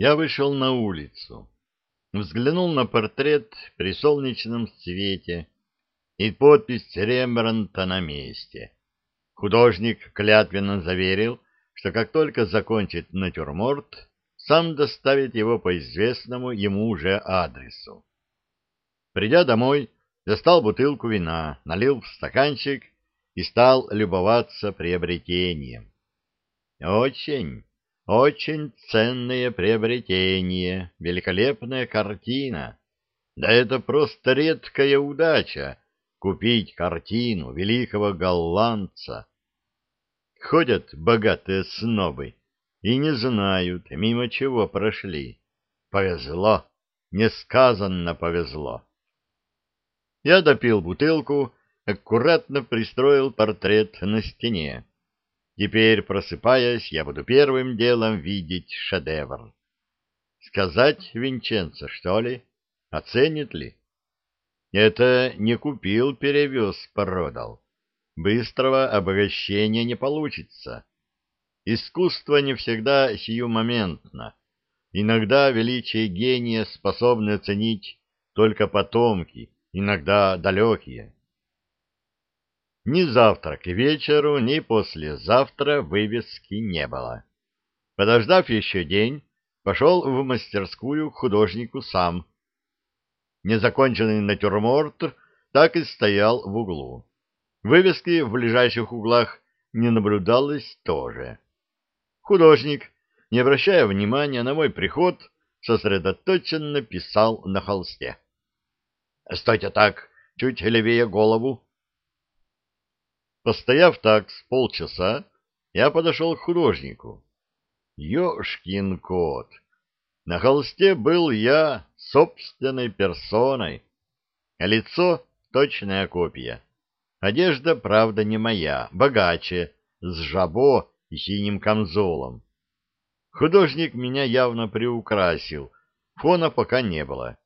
Я вышел на улицу, взглянул на портрет при солнечном свете и подпись Рембрандта на месте. Художник клятвенно заверил, что как только закончит натюрморт, сам доставит его по известному ему уже адресу. Придя домой, достал бутылку вина, налил в стаканчик и стал любоваться приобретением. Очень, очень ценное приобретение, великолепная картина. Да это просто редкая удача — купить картину великого голландца. Ходят богатые снобы и не знают, мимо чего прошли. Повезло, несказанно повезло. Я допил бутылку, аккуратно пристроил портрет на стене. Теперь, просыпаясь, я буду первым делом видеть шедевр. Сказать Винченцо, что ли? Оценит ли? Это не купил, перевез, продал. Быстрого обогащения не получится. Искусство не всегда сиюмоментно. Иногда величие гения способны оценить только потомки, иногда далекие. Ни завтра к вечеру, ни послезавтра вывески не было. Подождав еще день, пошел в мастерскую художнику сам. Незаконченный натюрморт так и стоял в углу. Вывески в ближайших углах не наблюдалось тоже. Художник, не обращая внимания на мой приход, сосредоточенно писал на холсте. — Стойте так, чуть левее голову, Постояв так с полчаса, я подошел к художнику. Ёшкин кот! На холсте был я собственной персоной, лицо — точная копия. Одежда, правда, не моя, богаче, с жабо и синим камзолом. Художник меня явно приукрасил, фона пока не было.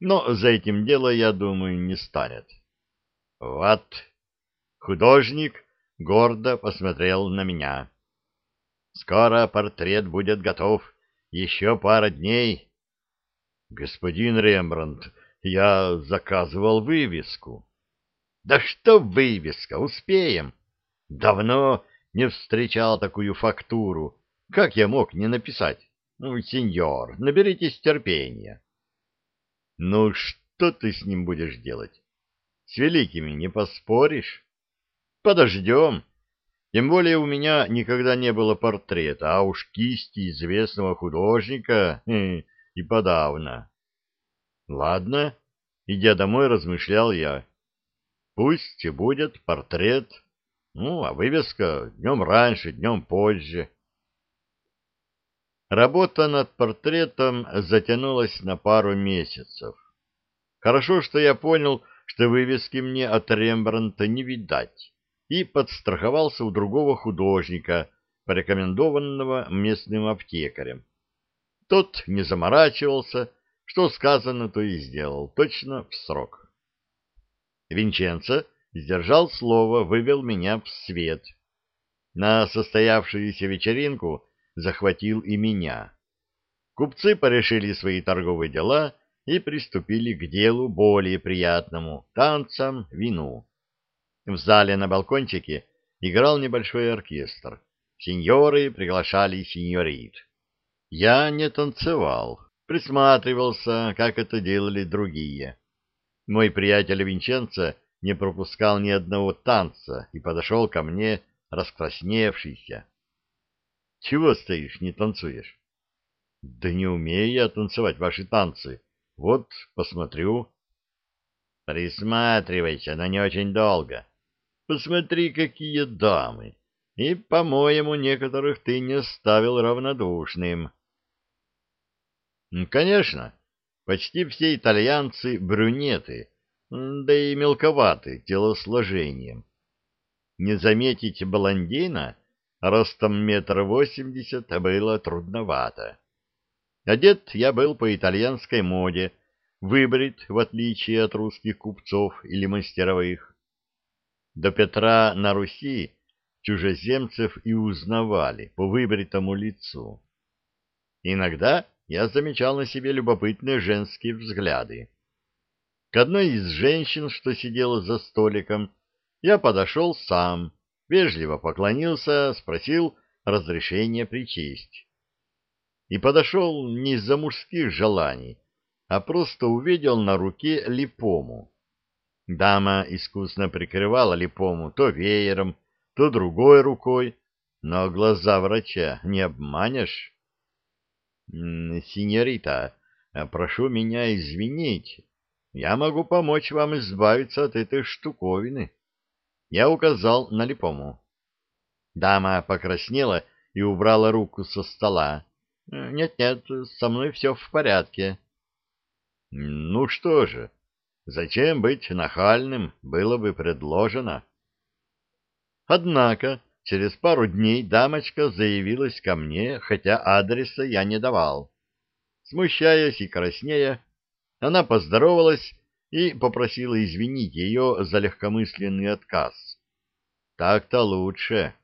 Но за этим дело, я думаю, не станет. Вот Художник гордо посмотрел на меня. «Скоро портрет будет готов. Еще пара дней». «Господин Рембрандт, я заказывал вывеску». «Да что вывеска? Успеем. Давно не встречал такую фактуру. Как я мог не написать? Ну, сеньор, наберитесь терпения». «Ну, что ты с ним будешь делать? С великими не поспоришь?» Подождем. Тем более у меня никогда не было портрета, а уж кисти известного художника хм, и подавно. Ладно, идя домой, размышлял я. Пусть будет портрет, ну, а вывеска днем раньше, днем позже. Работа над портретом затянулась на пару месяцев. Хорошо, что я понял, что вывески мне от Рембрандта не видать и подстраховался у другого художника, порекомендованного местным аптекарем. Тот не заморачивался, что сказано, то и сделал, точно в срок. Винченцо сдержал слово, вывел меня в свет. На состоявшуюся вечеринку захватил и меня. Купцы порешили свои торговые дела и приступили к делу более приятному — танцам, вину. В зале на балкончике играл небольшой оркестр. Сеньоры приглашали сеньорит. Я не танцевал, присматривался, как это делали другие. Мой приятель Винченцо не пропускал ни одного танца и подошел ко мне раскрасневшийся. — Чего стоишь, не танцуешь? — Да не умею я танцевать ваши танцы. Вот, посмотрю. — Присматривайся, но не очень долго. Посмотри, какие дамы! И, по-моему, некоторых ты не оставил равнодушным. Конечно, почти все итальянцы брюнеты, да и мелковаты телосложением. Не заметить блондина ростом метр восемьдесят было трудновато. Одет я был по итальянской моде, выбрит, в отличие от русских купцов или мастеровых. До Петра на Руси чужеземцев и узнавали по выбритому лицу. Иногда я замечал на себе любопытные женские взгляды. К одной из женщин, что сидела за столиком, я подошел сам, вежливо поклонился, спросил разрешения причесть. И подошел не из-за мужских желаний, а просто увидел на руке липому. Дама искусно прикрывала липому то веером, то другой рукой, но глаза врача не обманешь. — Синьорита, прошу меня извинить, я могу помочь вам избавиться от этой штуковины. Я указал на липому. Дама покраснела и убрала руку со стола. «Нет-нет, со мной все в порядке». «Ну что же, зачем быть нахальным, было бы предложено». Однако через пару дней дамочка заявилась ко мне, хотя адреса я не давал. Смущаясь и краснея, она поздоровалась и попросила извинить ее за легкомысленный отказ. Так-то лучше.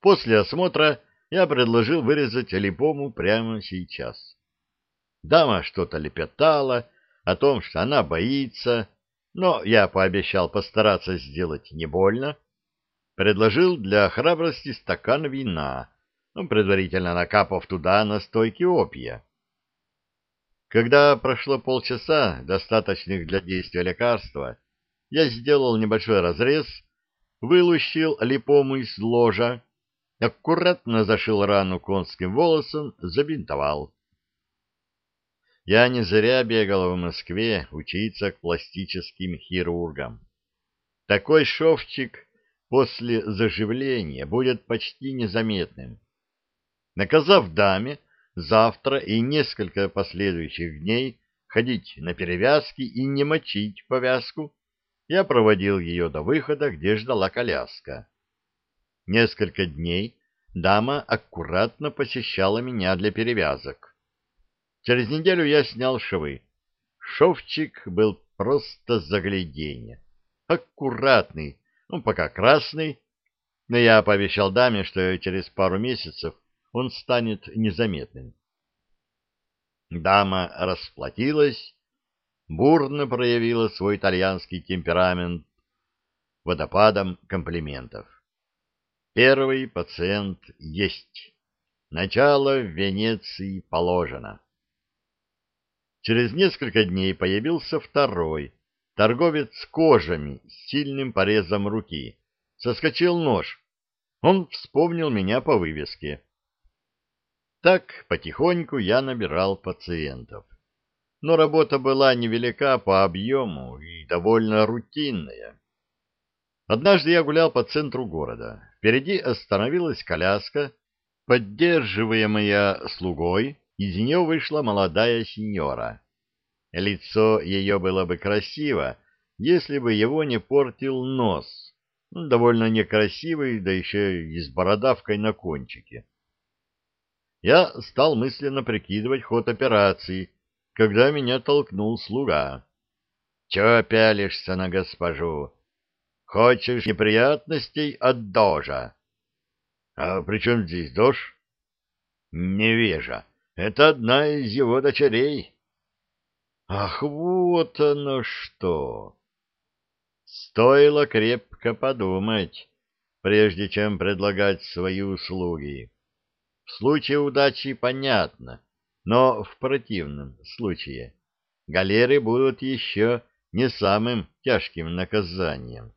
После осмотра я предложил вырезать липому прямо сейчас. Дама что-то лепетала о том, что она боится, но я пообещал постараться сделать не больно. Предложил для храбрости стакан вина, ну, предварительно накапав туда настойки опия. Когда прошло полчаса, достаточных для действия лекарства, я сделал небольшой разрез, вылущил липому из ложа, аккуратно зашил рану конским волосом, забинтовал. Я не зря бегал в Москве учиться к пластическим хирургам. Такой шовчик после заживления будет почти незаметным. Наказав даме завтра и несколько последующих дней ходить на перевязки и не мочить повязку, я проводил ее до выхода, где ждала коляска. Несколько дней дама аккуратно посещала меня для перевязок. Через неделю я снял швы. Шовчик был просто загляденье. Аккуратный, ну, пока красный, но я пообещал даме, что через пару месяцев он станет незаметным. Дама расплатилась, бурно проявила свой итальянский темперамент водопадом комплиментов. Первый пациент есть. Начало в Венеции положено. Через несколько дней появился второй, торговец кожами с сильным порезом руки. Соскочил нож. Он вспомнил меня по вывеске. Так потихоньку я набирал пациентов. Но работа была невелика по объему и довольно рутинная. Однажды я гулял по центру города. Впереди остановилась коляска, поддерживаемая слугой, из нее вышла молодая сеньора. Лицо ее было бы красиво, если бы его не портил нос, довольно некрасивый, да еще и с бородавкой на кончике я стал мысленно прикидывать ход операции, когда меня толкнул слуга. — Чего пялишься на госпожу? Хочешь неприятностей от дожа? — А при чем здесь дождь? — Невежа. Это одна из его дочерей. — Ах, вот оно что! Стоило крепко подумать, прежде чем предлагать свои услуги. В случае удачи понятно, но в противном случае галеры будут еще не самым тяжким наказанием.